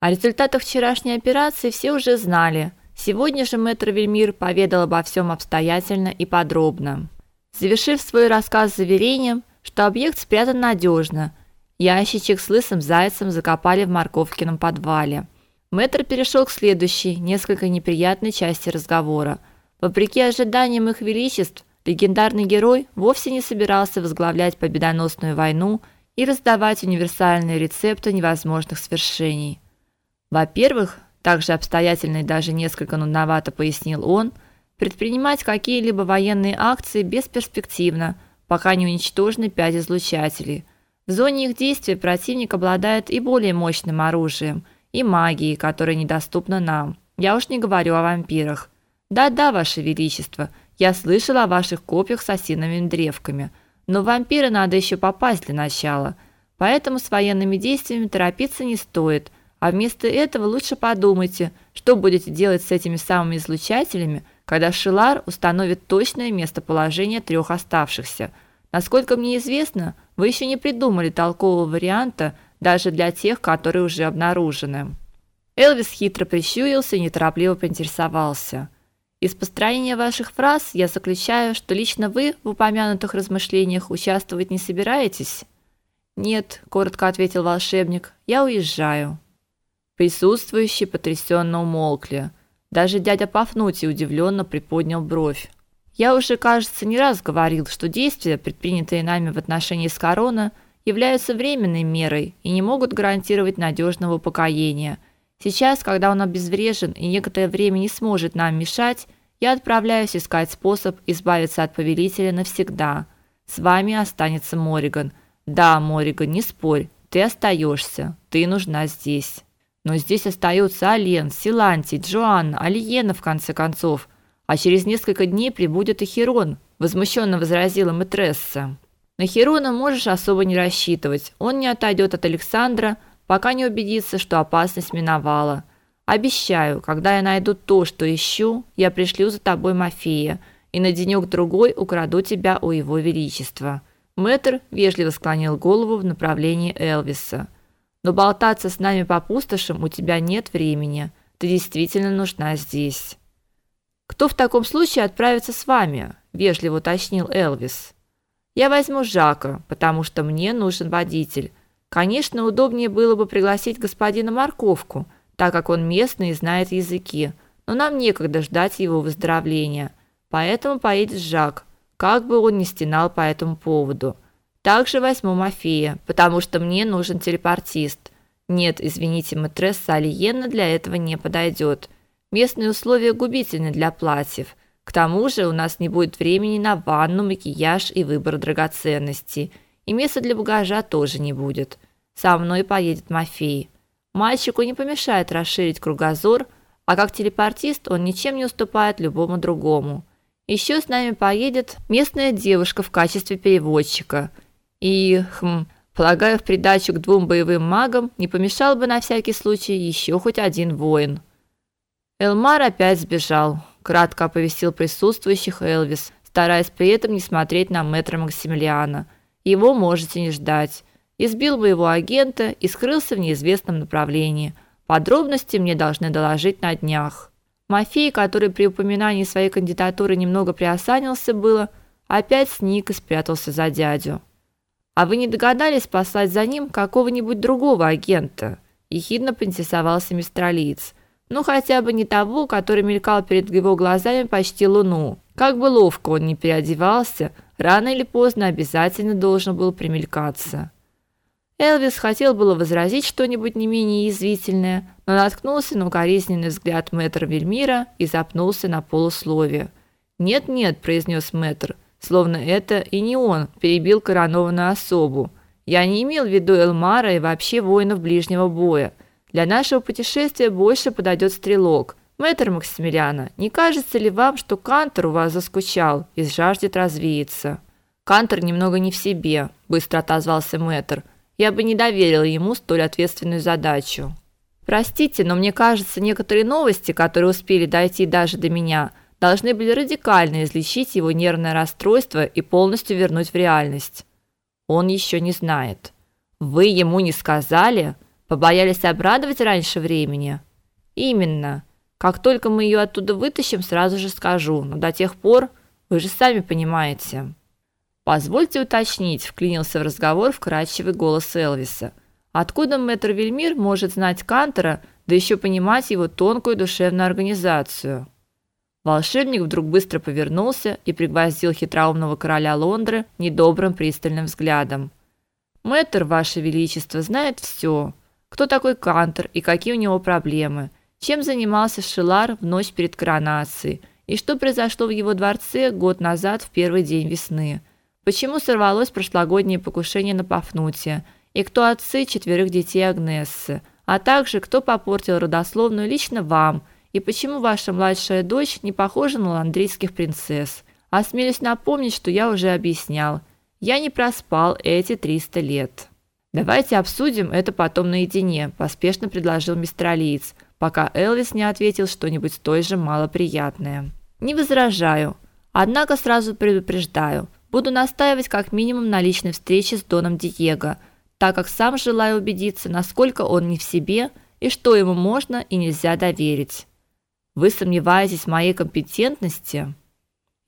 О результатах вчерашней операции все уже знали. Сегодня же мэтр Вельмир поведал обо всем обстоятельно и подробно, завершив свой рассказ заверением, что объект спрятан надежно. Ящичек с лысым зайцем закопали в Марковкином подвале. Мэтр перешел к следующей, несколько неприятной части разговора. Вопреки ожиданиям их величеств, легендарный герой вовсе не собирался возглавлять победоносную войну и раздавать универсальные рецепты невозможных свершений. Во-первых, также обстоятельно и даже несколько нудновато пояснил он, предпринимать какие-либо военные акции бесперспективно, пока не уничтожены пять излучателей. В зоне их действия противник обладает и более мощным оружием, и магией, которая недоступна нам. Я уж не говорю о вампирах. Да-да, ваше величество, я слышал о ваших копьях с осиновыми древками, но вампиры надо еще попасть для начала. Поэтому с военными действиями торопиться не стоит. А вместо этого лучше подумайте, что будете делать с этими самыми излучателями, когда Шилар установит точное местоположение трех оставшихся. Насколько мне известно, вы еще не придумали толкового варианта даже для тех, которые уже обнаружены. Элвис хитро прищурился и неторопливо поинтересовался: "Из построения ваших фраз я заключаю, что лично вы в упомянутых размышлениях участвовать не собираетесь?" "Нет", коротко ответил волшебник. "Я уезжаю". Присутствующие потрясенно умолкли. Даже дядя Пафнутий удивленно приподнял бровь. Я уже, кажется, не раз говорил, что действия, предпринятые нами в отношении с Корона, являются временной мерой и не могут гарантировать надежного упокоения. Сейчас, когда он обезврежен и некоторое время не сможет нам мешать, я отправляюсь искать способ избавиться от повелителя навсегда. С вами останется Мориган. Да, Мориган, не спорь, ты остаешься. Ты нужна здесь. Но здесь остаются Ален, Силанти, Джоанна, Алиена в конце концов, а через несколько дней прибудет и Херон, возмущенно возразила мэтресса. На Херона можешь особо не рассчитывать. Он не отойдет от Александра, пока не убедится, что опасность миновала. Обещаю, когда я найду то, что ищу, я пришлю за тобой Мафия и на денек другой украду тебя у его величества. Мэтр вежливо склонил голову в направлении Элвиса. Но болтаться с нами по пустошам у тебя нет времени. Ты действительно нужна здесь. Кто в таком случае отправится с вами? вежливо уточнил Элвис. Я возьму Жака, потому что мне нужен водитель. Конечно, удобнее было бы пригласить господина Марковку, так как он местный и знает языки, но нам некогда ждать его выздоровления. Поэтому поедет Жак, как бы он ни стенал по этому поводу. Также возьму Мафея, потому что мне нужен телепортист. Нет, извините, матресса Алиена для этого не подойдет. Местные условия губительны для платьев. К тому же у нас не будет времени на ванну, макияж и выбор драгоценностей. И места для багажа тоже не будет. Со мной поедет Мафей. Мальчику не помешает расширить кругозор, а как телепортист он ничем не уступает любому другому. Еще с нами поедет местная девушка в качестве переводчика – и, хм, полагаю, в придачу к двум боевым магам не помешал бы на всякий случай еще хоть один воин. Элмар опять сбежал, кратко оповестил присутствующих Элвис, стараясь при этом не смотреть на мэтра Максимилиана. Его можете не ждать. Избил моего агента и скрылся в неизвестном направлении. Подробности мне должны доложить на днях. Мафей, который при упоминании своей кандидатуры немного приосанился было, опять сник и спрятался за дядю. А вы не догадались послать за ним какого-нибудь другого агента? Ехидно поинтересовался мистер Лиц. Ну хотя бы не того, который мелькал перед его глазами почти луну. Как бы ловко он ни переодевался, рано или поздно обязательно должен был примелькаться. Элвис хотел было возразить что-нибудь не менее язвительное, но наткнулся на укоризненный взгляд мэтра Вельмира и запнулся на полуслове. "Нет-нет", произнес мэтр словно это и не он перебил коронованную особу. Я не имел в виду Элмара и вообще воинов ближнего боя. Для нашего путешествия больше подойдет стрелок. Мэтр Максимилиана, не кажется ли вам, что Кантор у вас заскучал и жаждет развеяться? Кантор немного не в себе, быстро отозвался мэтр. Я бы не доверил ему столь ответственную задачу. Простите, но мне кажется, некоторые новости, которые успели дойти даже до меня, должны были радикально излечить его нервное расстройство и полностью вернуть в реальность. Он еще не знает. Вы ему не сказали? Побоялись обрадовать раньше времени? Именно. Как только мы ее оттуда вытащим, сразу же скажу. Но до тех пор, вы же сами понимаете. Позвольте уточнить, вклинился в разговор вкрадчивый голос Элвиса. Откуда мэтр Вельмир может знать Кантера, да еще понимать его тонкую душевную организацию? Волшебник вдруг быстро повернулся и пригвоздил хитроумного короля Лондры недобрым пристальным взглядом. Мэтр, ваше величество, знает все. Кто такой Кантер и какие у него проблемы? Чем занимался Шилар в ночь перед коронацией? И что произошло в его дворце год назад в первый день весны? Почему сорвалось прошлогоднее покушение на Пафнутия? И кто отцы четверых детей Агнессы? А также кто попортил родословную лично вам? И почему ваша младшая дочь не похожа на ландрийских принцесс? Осмелюсь напомнить, что я уже объяснял. Я не проспал эти 300 лет. Давайте обсудим это потом наедине, поспешно предложил мистер Алиец, пока Элвис не ответил что-нибудь столь же малоприятное. Не возражаю, однако сразу предупреждаю, буду настаивать как минимум на личной встрече с Доном Диего, так как сам желаю убедиться, насколько он не в себе и что ему можно и нельзя доверить. Вы сомневаетесь в моей компетентности?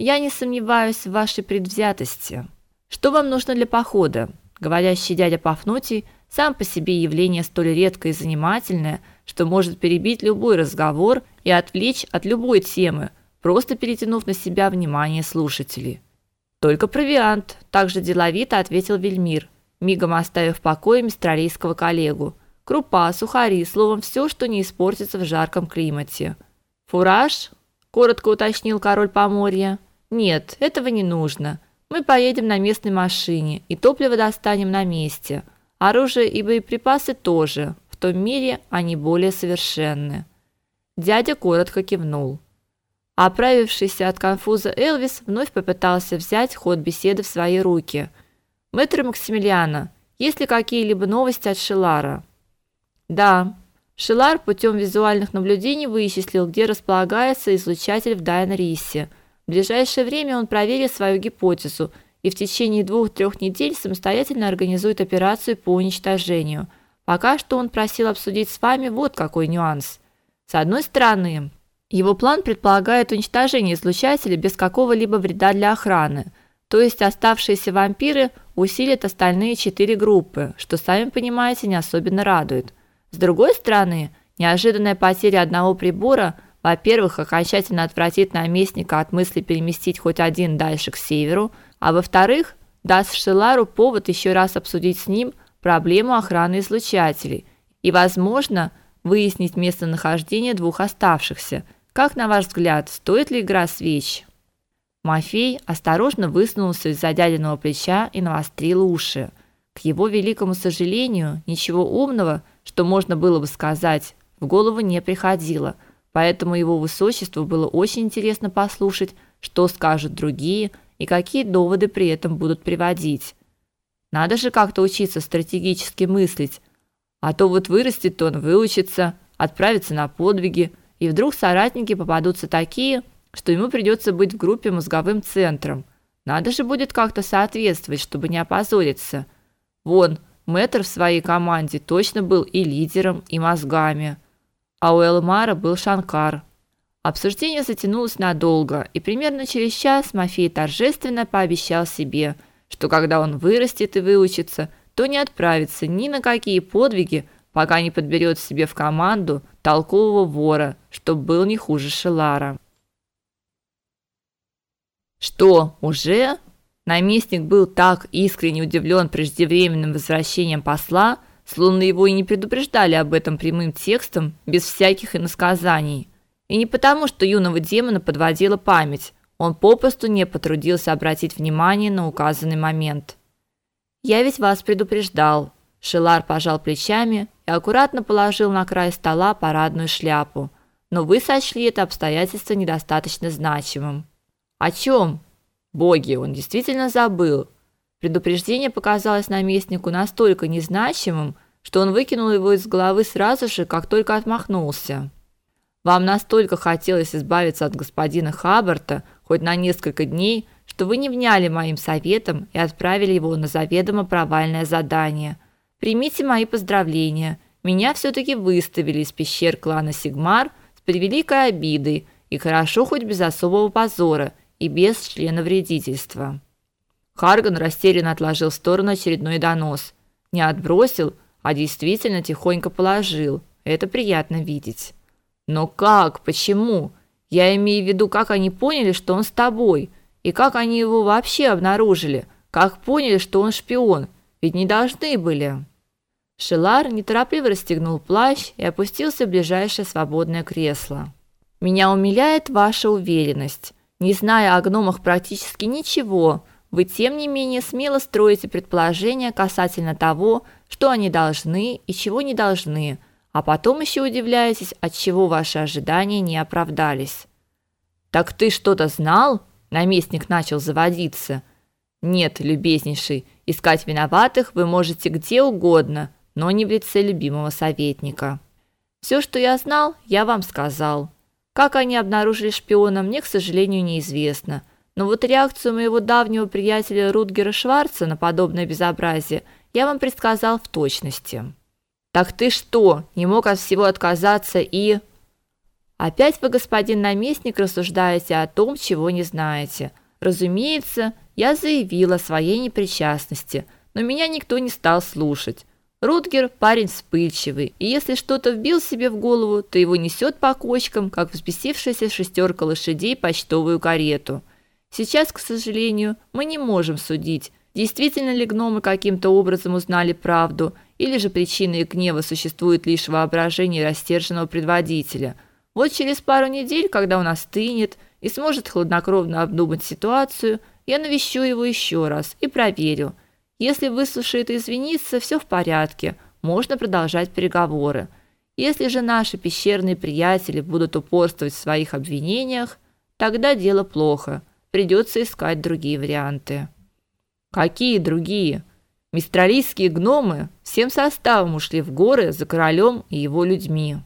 Я не сомневаюсь в вашей предвзятости. Что вам нужно для похода? Говорящий дядя Пафнутий сам по себе явление столь редкое и занимательное, что может перебить любой разговор и отвлечь от любой темы, просто перетянув на себя внимание слушателей. Только провиант, также деловито ответил Вельмир, мигом оставив в покое мистралийского коллегу. Крупа, сухари, словом, все, что не испортится в жарком климате. Фураж? коротко уточнил король Поморья. Нет, этого не нужно. Мы поедем на местной машине и топливо достанем на месте. Оружие и боеприпасы тоже. В том мире они более совершенны. Дядя коротко кивнул. Оправившийся от конфуза Элвис вновь попытался взять ход беседы в свои руки. Мэтр Максимилиана, есть ли какие-либо новости от Шелара? Да. Шелар путем визуальных наблюдений вычислил, где располагается излучатель в Дайнрисе – в ближайшее время он проверит свою гипотезу и в течение двух-трех недель самостоятельно организует операцию по уничтожению. Пока что он просил обсудить с вами вот какой нюанс. С одной стороны, его план предполагает уничтожение излучателя без какого-либо вреда для охраны. То есть оставшиеся вампиры усилят остальные четыре группы, что, сами понимаете, не особенно радует. С другой стороны, неожиданная потеря одного прибора – во-первых, окончательно отвратит наместника от мысли переместить хоть один дальше к северу, а во-вторых, даст Шелару повод еще раз обсудить с ним проблему охраны излучателей и, возможно, выяснить местонахождение двух оставшихся. Как на ваш взгляд, стоит ли игра свеч? Мафей осторожно высунулся из-за дядиного плеча и навострил уши. К его великому сожалению, ничего умного, что можно было бы сказать, в голову не приходило – Поэтому его высочеству было очень интересно послушать, что скажут другие и какие доводы при этом будут приводить. Надо же как-то учиться стратегически мыслить, а то вот вырастет он, выучится, отправится на подвиги, и вдруг соратники попадутся такие, что ему придется быть в группе мозговым центром. Надо же будет как-то соответствовать, чтобы не опозориться. Вон, Мэтр в своей команде точно был и лидером, и мозгами а у Элмара был Шанкар. Обсуждение затянулось надолго, и примерно через час Мафей торжественно пообещал себе, что когда он вырастет и выучится, то не отправится ни на какие подвиги, пока не подберет себе в команду толкового вора, чтоб был не хуже Шелара. Что, уже? Наместник был так искренне удивлен преждевременным возвращением посла, словно его и не предупреждали об этом прямым текстом, без всяких иносказаний. И не потому, что юного демона подводила память, он попросту не потрудился обратить внимание на указанный момент. «Я ведь вас предупреждал», – Шелар пожал плечами и аккуратно положил на край стола парадную шляпу, «но вы сочли это обстоятельство недостаточно значимым». «О чем?» «Боги, он действительно забыл». Предупреждение показалось наместнику настолько незначимым, что он выкинул его из головы сразу же, как только отмахнулся. Вам настолько хотелось избавиться от господина Хаббарта хоть на несколько дней, что вы не вняли моим советам и отправили его на заведомо провальное задание. Примите мои поздравления. меня все таки выставили из пещер клана Сигмар с превеликой обидой, и хорошо хоть без особого позора и без члена вредительства. Харган растерянно отложил в сторону очередной донос. Не отбросил, а действительно тихонько положил. Это приятно видеть. Но как? Почему? Я имею в виду, как они поняли, что он с тобой, и как они его вообще обнаружили? Как поняли, что он шпион? Ведь не должны были. Шелар неторопливо расстегнул плащ и опустился в ближайшее свободное кресло. Меня умиляет ваша уверенность. Не зная о гномах практически ничего, вы тем не менее смело строите предположения касательно того, что они должны и чего не должны, а потом еще удивляетесь, от чего ваши ожидания не оправдались. Так ты что-то знал? Наместник начал заводиться. Нет, любезнейший, искать виноватых вы можете где угодно, но не в лице любимого советника. Все, что я знал, я вам сказал. Как они обнаружили шпиона, мне, к сожалению, неизвестно. Но вот реакцию моего давнего приятеля Рутгера Шварца на подобное безобразие я вам предсказал в точности. Так ты что, не мог от всего отказаться и Опять вы, господин наместник, рассуждаете о том, чего не знаете. Разумеется, я заявила о своей непричастности, но меня никто не стал слушать. Рутгер парень вспыльчивый, и если что-то вбил себе в голову, то его несет по кочкам, как взбесившаяся шестерка лошадей почтовую карету. Сейчас, к сожалению, мы не можем судить, действительно ли гномы каким-то образом узнали правду, или же причиной гнева существует лишь воображение растерженного предводителя. Вот через пару недель, когда он остынет и сможет хладнокровно обдумать ситуацию, я навещу его еще раз и проверю – если выслушает и извинится, все в порядке, можно продолжать переговоры. Если же наши пещерные приятели будут упорствовать в своих обвинениях, тогда дело плохо. Придется искать другие варианты. Какие другие? Мистралийские гномы всем составом ушли в горы за королем и его людьми.